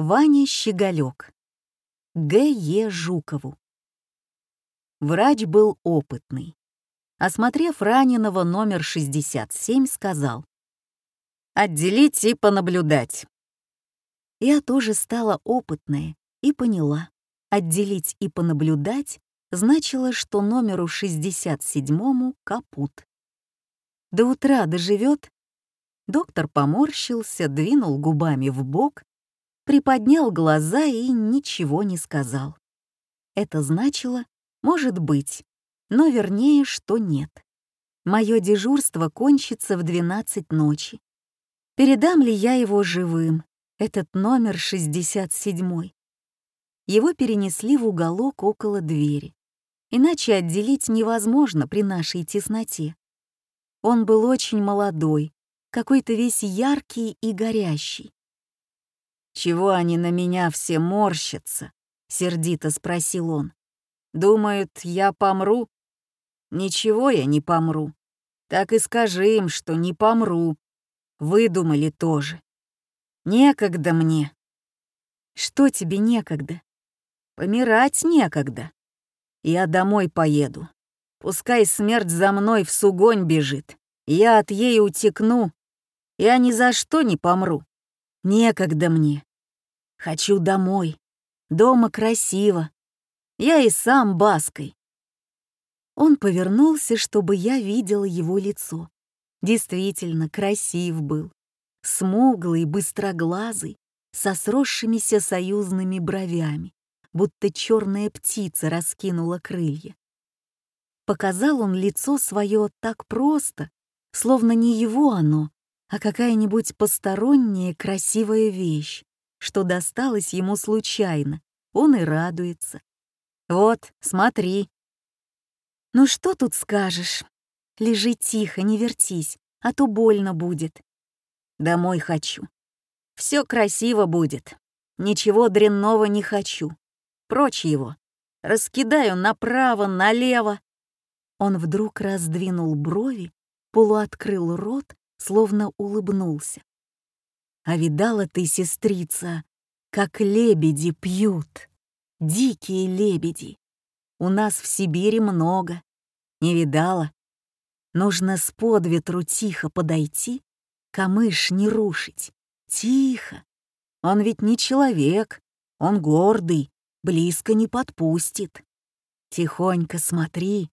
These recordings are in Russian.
Ваня Щеголек. Г. Е. Жукову. Врач был опытный. Осмотрев раненого номер 67, сказал «Отделить и понаблюдать». Я тоже стала опытная и поняла, отделить и понаблюдать значило, что номеру 67-му капут. До утра доживет. Доктор поморщился, двинул губами в бок, приподнял глаза и ничего не сказал. Это значило «может быть», но вернее, что нет. Мое дежурство кончится в 12 ночи. Передам ли я его живым, этот номер 67 Его перенесли в уголок около двери. Иначе отделить невозможно при нашей тесноте. Он был очень молодой, какой-то весь яркий и горящий. «Чего они на меня все морщатся?» — сердито спросил он. «Думают, я помру?» «Ничего я не помру. Так и скажи им, что не помру. Выдумали тоже. Некогда мне». «Что тебе некогда?» «Помирать некогда. Я домой поеду. Пускай смерть за мной в сугонь бежит. Я от ей утекну. Я ни за что не помру. Некогда мне. Хочу домой. Дома красиво. Я и сам баской. Он повернулся, чтобы я видела его лицо. Действительно, красив был. Смуглый, быстроглазый, со сросшимися союзными бровями, будто черная птица раскинула крылья. Показал он лицо свое так просто, словно не его оно, а какая-нибудь посторонняя красивая вещь, что досталось ему случайно. Он и радуется. Вот, смотри. Ну что тут скажешь? Лежи тихо, не вертись, а то больно будет. Домой хочу. Все красиво будет. Ничего дрянного не хочу. Прочь его. Раскидаю направо, налево. Он вдруг раздвинул брови, полуоткрыл рот, словно улыбнулся. «А видала ты, сестрица, как лебеди пьют, дикие лебеди. У нас в Сибири много. Не видала? Нужно с подветру тихо подойти, камыш не рушить. Тихо. Он ведь не человек, он гордый, близко не подпустит. Тихонько смотри,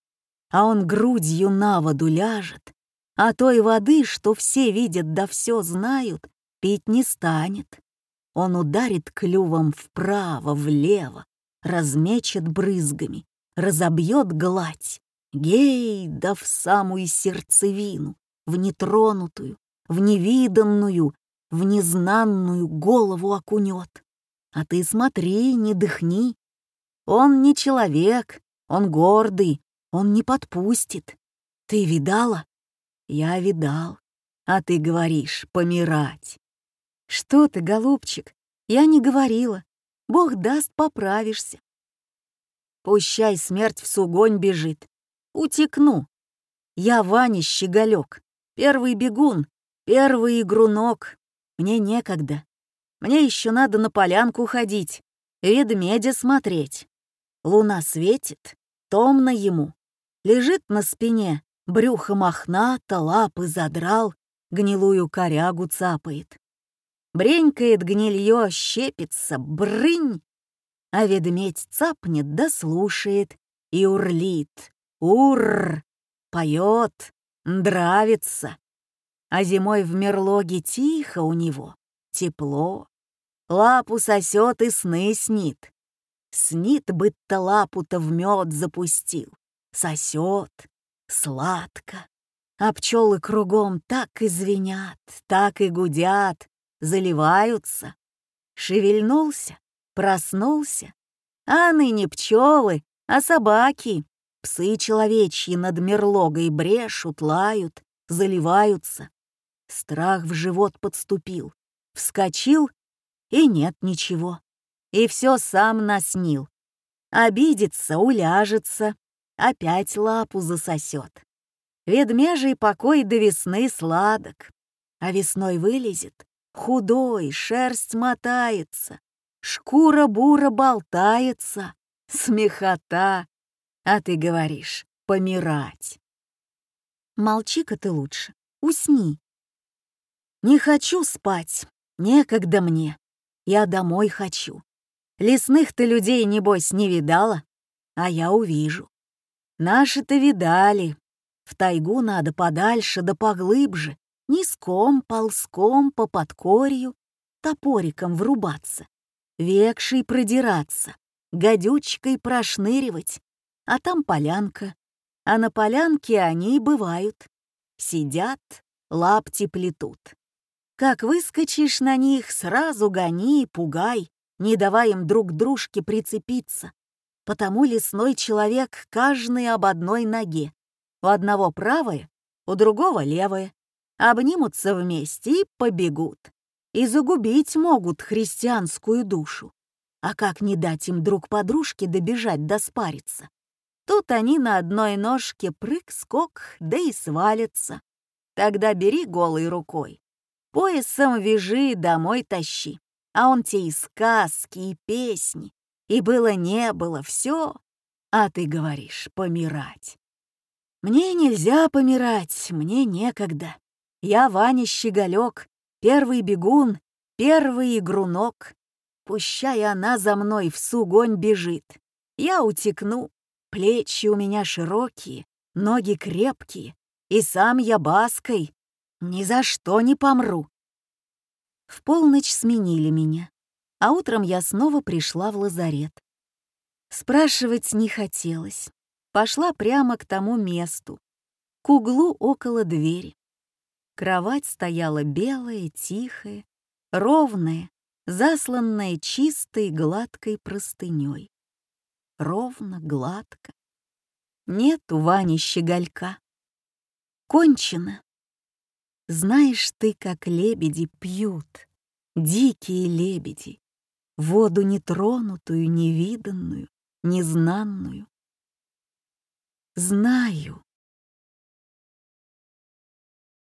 а он грудью на воду ляжет, а той воды, что все видят да все знают, пить не станет. Он ударит клювом вправо, влево, размечет брызгами, разобьет гладь, гей, да в самую сердцевину, в нетронутую, в невиданную, в незнанную голову окунет. А ты смотри, не дыхни. Он не человек, он гордый, он не подпустит. Ты видала? Я видал. А ты говоришь помирать. Что ты, голубчик? Я не говорила. Бог даст, поправишься. Пущай смерть в сугонь бежит. Утекну. Я Ваня Щеголек, первый бегун, первый игрунок. Мне некогда. Мне еще надо на полянку ходить, ведмедя смотреть. Луна светит, томно ему. Лежит на спине, брюхо мохнато, лапы задрал, гнилую корягу цапает. Бренькает гнилье, щепится, брынь, а ведмедь цапнет да слушает и урлит. Ур! Поет, нравится. А зимой в мерлоге тихо у него, тепло. Лапу сосет и сны снит. Снит, будто лапу-то в мед запустил сосет, сладко. А пчелы кругом так и звенят, так и гудят, заливаются. Шевельнулся, проснулся. А ныне пчелы, а собаки, псы человечьи над мерлогой брешут, лают, заливаются. Страх в живот подступил, вскочил, и нет ничего. И все сам наснил. Обидится, уляжется, опять лапу засосет. Ведмежий покой до весны сладок, а весной вылезет, худой, шерсть мотается, Шкура-бура болтается, смехота, а ты говоришь помирать. Молчи-ка ты лучше, усни. Не хочу спать, некогда мне. Я домой хочу. Лесных ты людей, небось, не видала, а я увижу. Наши-то видали. В тайгу надо подальше да поглыбже, низком, ползком, по подкорью, топориком врубаться, векшей продираться, гадючкой прошныривать, а там полянка. А на полянке они и бывают. Сидят, лапти плетут. Как выскочишь на них, сразу гони и пугай, не давая им друг дружке прицепиться. Потому лесной человек каждый об одной ноге. У одного правая, у другого левая. Обнимутся вместе и побегут. И загубить могут христианскую душу. А как не дать им друг подружке добежать да спариться? Тут они на одной ножке прыг-скок, да и свалятся. Тогда бери голой рукой, поясом вяжи, домой тащи. А он те и сказки, и песни, и было-не было, все. А ты говоришь, помирать. Мне нельзя помирать, мне некогда. Я Ваня Щеголек, первый бегун, первый игрунок. Пущай она за мной в сугонь бежит. Я утекну, плечи у меня широкие, ноги крепкие, и сам я баской. Ни за что не помру. В полночь сменили меня, а утром я снова пришла в лазарет. Спрашивать не хотелось. Пошла прямо к тому месту, к углу около двери. Кровать стояла белая, тихая, ровная, засланная чистой гладкой простыней. Ровно, гладко. Нет у Вани щеголька. Кончено. Знаешь ты, как лебеди пьют, дикие лебеди, воду нетронутую, невиданную, незнанную. Знаю,